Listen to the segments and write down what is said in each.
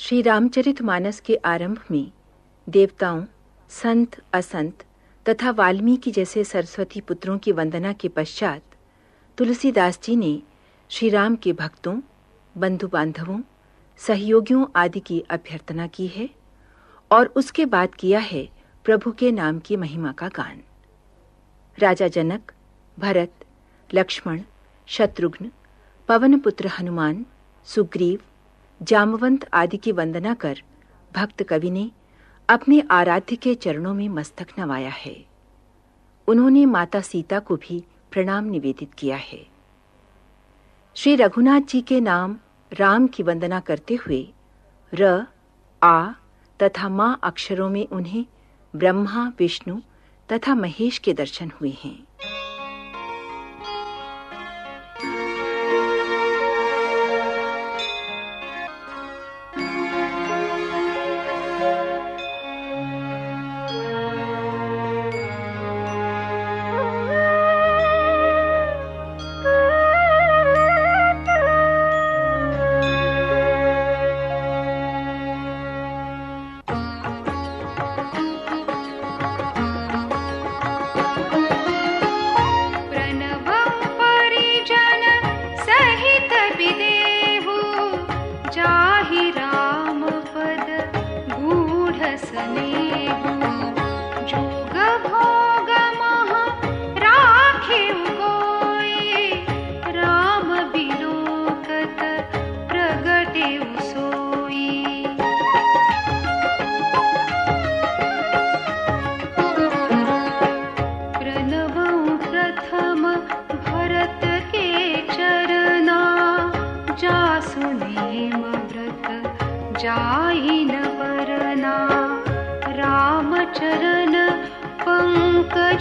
श्री रामचरित मानस के आरंभ में देवताओं, संत, असंत तथा वाल्मीकि जैसे सरस्वती पुत्रों की वंदना के पश्चात तुलसीदास जी ने श्री राम के भक्तों बंधु बांधवों सहयोगियों आदि की अभ्यर्थना की है और उसके बाद किया है प्रभु के नाम की महिमा का गान। राजा जनक, भरत, लक्ष्मण, शत्रुघ्न पवन पुत्र हनुमान, सुग्रीव जामवंत आदि की वंदना कर भक्त कवि ने अपने आराध्य के चरणों में मस्तक नवाया है। उन्होंने माता सीता को भी प्रणाम निवेदित किया है। श्री रघुनाथ जी के नाम राम की वंदना करते हुए र, आ तथा माँ अक्षरों में उन्हें ब्रह्मा, विष्णु तथा महेश के दर्शन हुए हैं।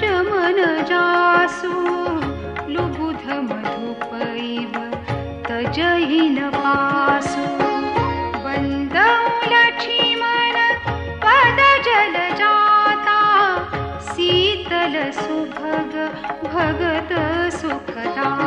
नजासु लुबुध मधुपैव तजयिनवासु बन्दलक्षिमर पद जल जाता शीतलसुभग भगत सुखदा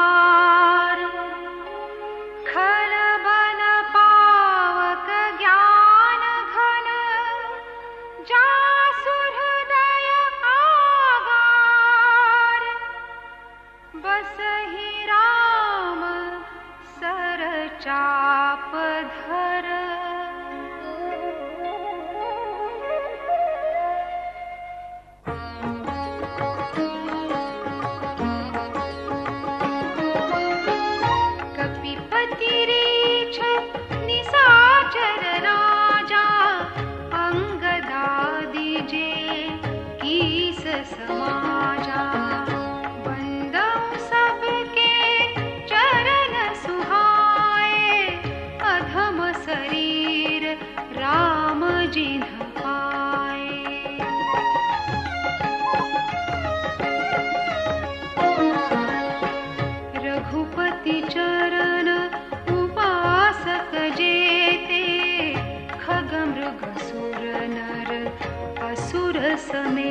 चाप धर रघुपति चरण उपासजे ते खगमृगसुर नर असुर समे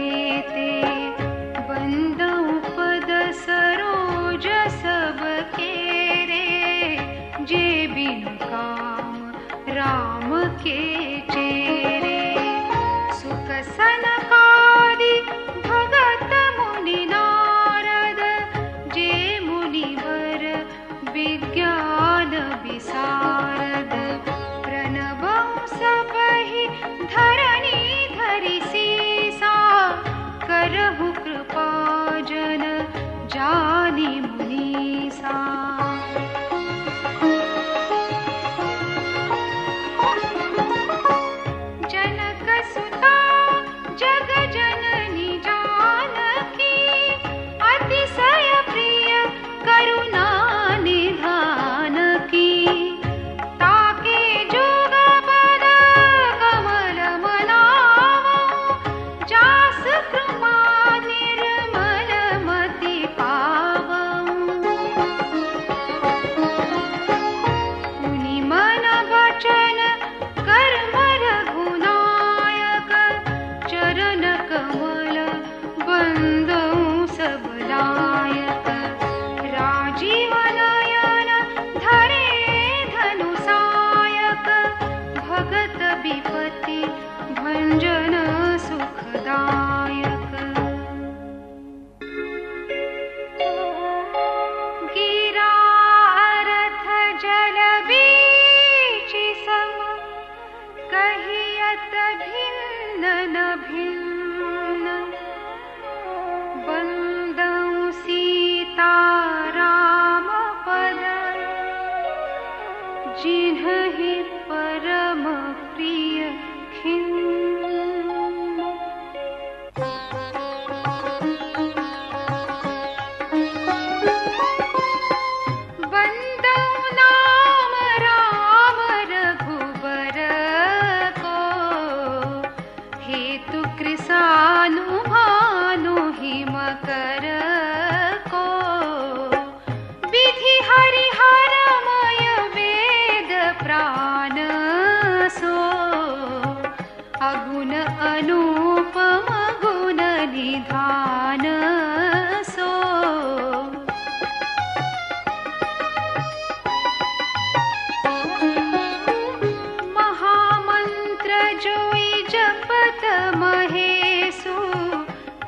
जोई जपत महेशु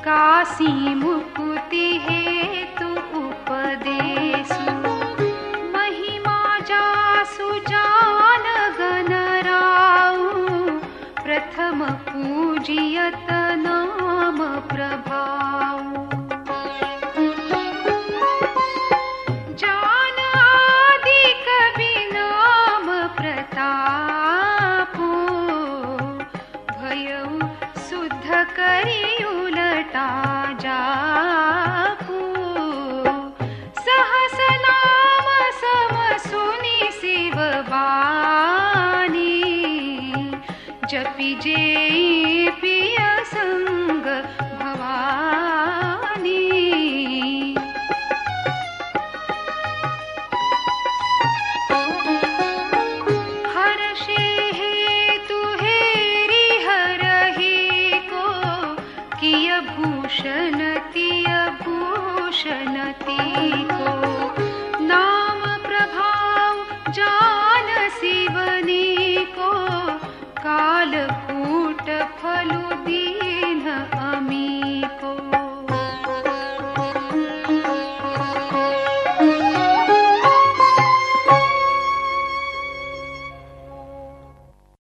काशी मुकुति हेतु उपदेशु। महिमा जासु जान जानगनराौ प्रथम पूजयत नाम प्रभाऊ विजयी